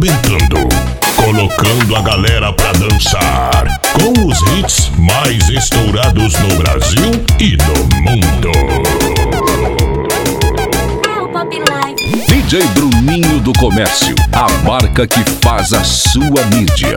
arrebentando, colocando a galera pra dançar, com os hits mais estourados no Brasil e no mundo. DJ Bruninho do Comércio, a marca que faz a sua mídia.